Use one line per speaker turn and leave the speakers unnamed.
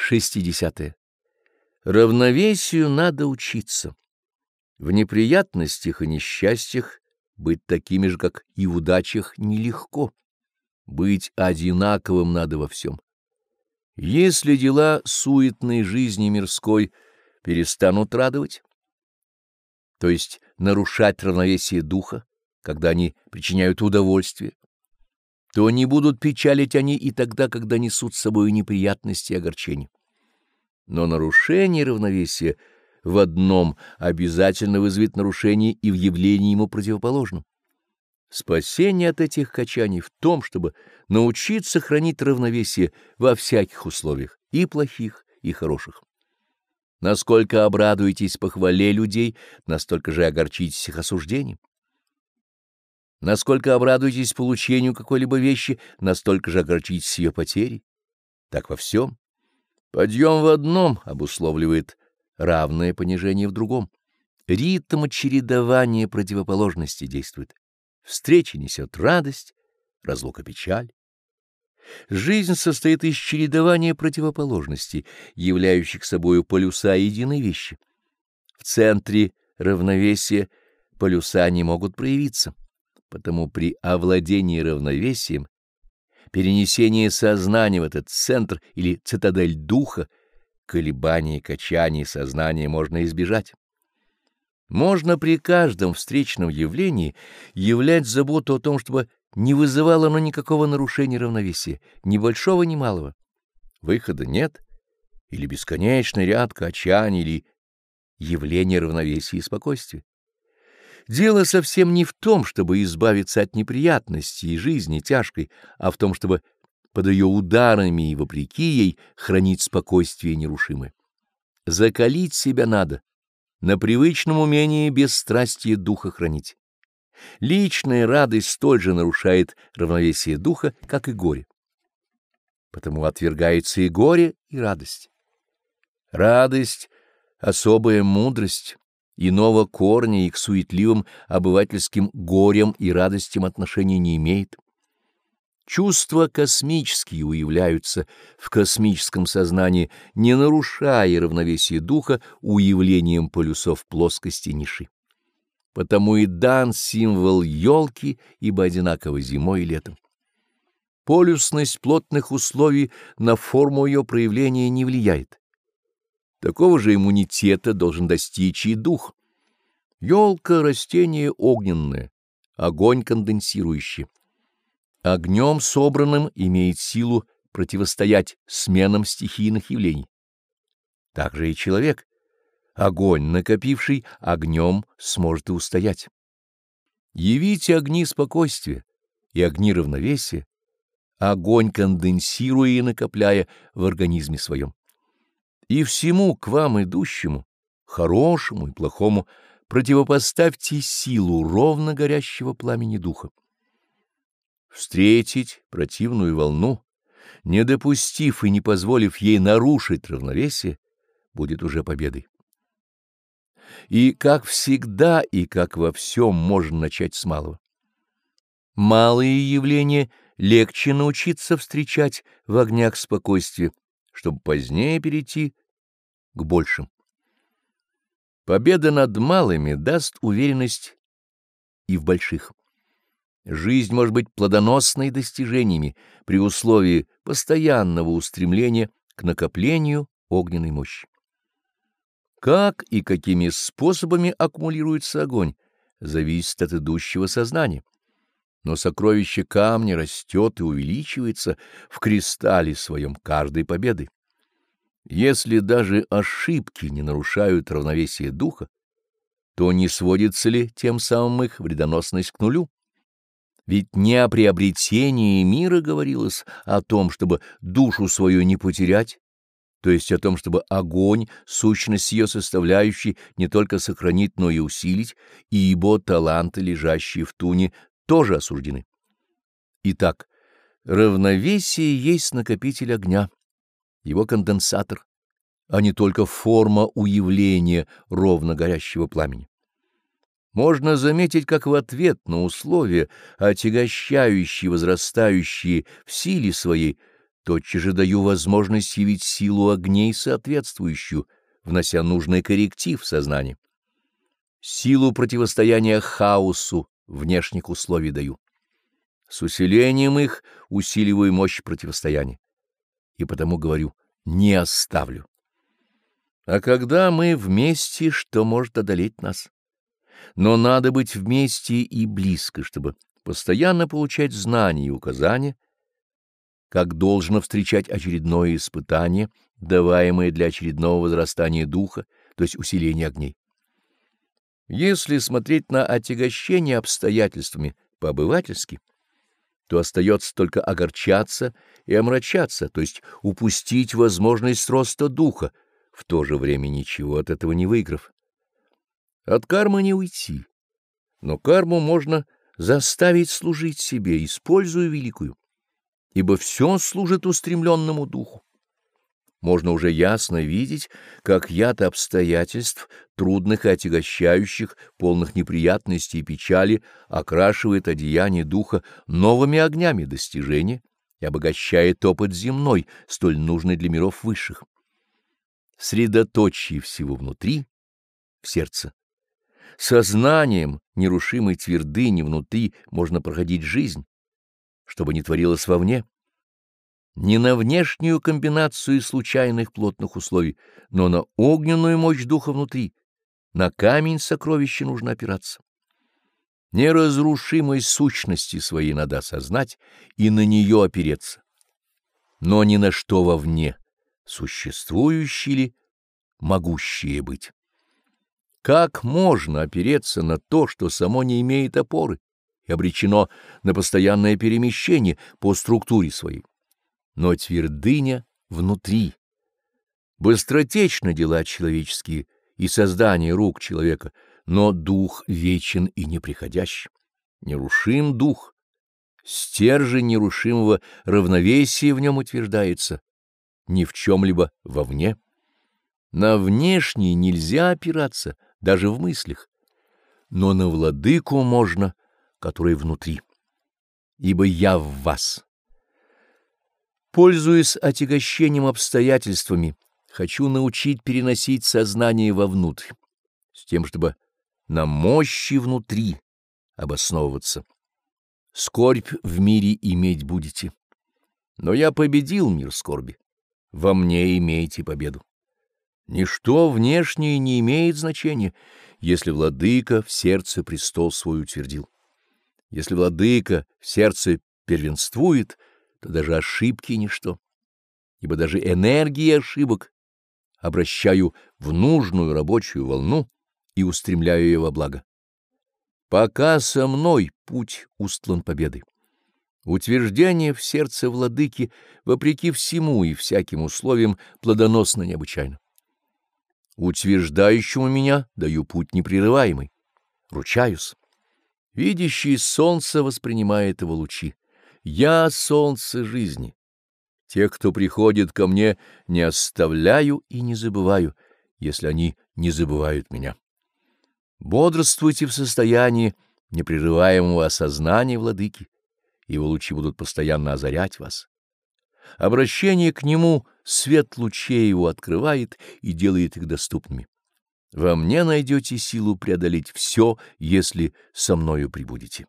60. Равновесию надо учиться. В неприятностях и несчастьях быть такими же, как и в удачах, нелегко. Быть одинаковым надо во всем. Если дела суетной жизни мирской перестанут радовать, то есть нарушать равновесие духа, когда они причиняют удовольствие, то не будут печалить они и тогда, когда несут с собой неприятности и огорчения. Но нарушение равновесия в одном обязательно вызовет нарушение и в явлении ему противоположном. Спасение от этих качаний в том, чтобы научиться хранить равновесие во всяких условиях, и плохих, и хороших. Насколько обрадуетесь похвале людей, настолько же огорчитесь их осуждением. Насколько обрадуетесь получению какой-либо вещи, настолько же огорчитесь ее потерей. Так во всем. Подъем в одном обусловливает равное понижение в другом. Ритм чередования противоположности действует. Встреча несет радость, разлука — печаль. Жизнь состоит из чередования противоположностей, являющих собою полюса единой вещи. В центре равновесия полюса не могут проявиться. Потому при овладении равновесием, перенесении сознания в этот центр или цитадель духа, колебаний и качаний сознания можно избежать. Можно при каждом встречном явлении являть заботу о том, чтобы не вызывало оно никакого нарушения равновесия, ни большого, ни малого. Выхода нет, или бесконечный ряд качаний, или явление равновесия и спокойствия. Дело совсем не в том, чтобы избавиться от неприятностей и жизни тяжкой, а в том, чтобы под ее ударами и вопреки ей хранить спокойствие нерушимое. Закалить себя надо, на привычном умении бесстрастие духа хранить. Личная радость столь же нарушает равновесие духа, как и горе. Потому отвергается и горе, и радость. Радость — особая мудрость, иного корня и к суетливым обывательским горям и радостям отношения не имеет. Чувства космические уявляются в космическом сознании, не нарушая равновесие духа уявлением полюсов плоскости ниши. Потому и дан символ елки, ибо одинаково зимой и летом. Полюсность плотных условий на форму ее проявления не влияет. Такого же иммунитета должен достичь и дух. Ёлка — растение огненное, огонь конденсирующий. Огнем собранным имеет силу противостоять сменам стихийных явлений. Также и человек, огонь накопивший, огнем сможет и устоять. Явите огни спокойствия и огни равновесия, огонь конденсируя и накопляя в организме своем. И всему к вам идущему, хорошему и плохому, противопоставьте силу ровно горящего пламени духа. Встретить противную волну, не допустив и не позволив ей нарушить равновесие, будет уже победой. И, как всегда и как во всем, можно начать с малого. Малые явления легче научиться встречать в огнях спокойствия, чтобы позднее перейти к большим. Победа над малыми даст уверенность и в больших. Жизнь может быть плодоносной достижениями при условии постоянного устремления к накоплению огненной мощи. Как и какими способами аккумулируется огонь, зависит от идущего сознания. Но сокровище камня растет и увеличивается в кристалле своем каждой победы. Если даже ошибки не нарушают равновесие духа, то не сводится ли тем самым их вредоносность к нулю? Ведь не о приобретении мира говорилось, а о том, чтобы душу свою не потерять, то есть о том, чтобы огонь, сущность ее составляющей, не только сохранить, но и усилить, ибо таланты, лежащие в туне, тоже осуждены. Итак, равновесие есть накопитель огня его конденсатор, а не только форма уявления ровно горящего пламени. Можно заметить, как в ответ на условия, отягощающие возрастающие в силе своей, тотчас же даю возможность явить силу огней соответствующую, внося нужный корректив в сознание. Силу противостояния хаосу внешних условий даю. С усилением их усиливаю мощь противостояния. И потому говорю, не оставлю. А когда мы вместе, что может одолеть нас? Но надо быть вместе и близко, чтобы постоянно получать знания и указания, как должно встречать очередное испытание, даваемое для очередного возрастания духа, то есть усиления огней. Если смотреть на отягощение обстоятельствами по-обывательски, то остается только огорчаться и омрачаться, то есть упустить возможность роста духа, в то же время ничего от этого не выиграв. От кармы не уйти, но карму можно заставить служить себе, используя великую, ибо все служит устремленному духу. Можно уже ясно видеть, как яд обстоятельств, трудных и отягощающих, полных неприятностей и печали, окрашивает одеяние духа новыми огнями достижения и обогащает опыт земной, столь нужный для миров высших. Средоточие всего внутри, в сердце, Сознанием нерушимой твердыни внутри можно проходить жизнь, чтобы не творилось вовне. Не на внешнюю комбинацию случайных плотных условий, но на огненную мощь духа внутри, на камень сокровища нужно опираться. Неразрушимой сущности своей надо осознать и на нее опереться, но ни на что вовне, существующие ли, могущие быть. Как можно опереться на то, что само не имеет опоры и обречено на постоянное перемещение по структуре своей? Но твердыня внутри. Быстротечны дела человеческие и создание рук человека, но дух вечен и неприходящий. Нерушим дух. Стержень нерушимого равновесия в нем утверждается, ни в чем-либо вовне. На внешнее нельзя опираться — даже в мыслях, но на владыку можно, который внутри, ибо я в вас. Пользуясь отягощением обстоятельствами, хочу научить переносить сознание вовнутрь, с тем, чтобы на мощи внутри обосновываться. Скорбь в мире иметь будете. Но я победил мир скорби. Во мне имеете победу. Ничто внешнее не имеет значения, если владыка в сердце престол свой утвердил. Если владыка в сердце первенствует, то даже ошибки — ничто, ибо даже энергии ошибок обращаю в нужную рабочую волну и устремляю ее во благо. Пока со мной путь устлан победой. Утверждение в сердце владыки, вопреки всему и всяким условиям, плодоносно необычайно. Утверждающему меня даю путь непрерываемый. Ручаюсь. Видящий солнце воспринимает его лучи. Я — солнце жизни. Тех, кто приходит ко мне, не оставляю и не забываю, если они не забывают меня. Бодрствуйте в состоянии непрерываемого осознания владыки, его лучи будут постоянно озарять вас. Обращение к нему свет лучей его открывает и делает их доступными. Во мне найдете силу преодолеть все, если со мною прибудете.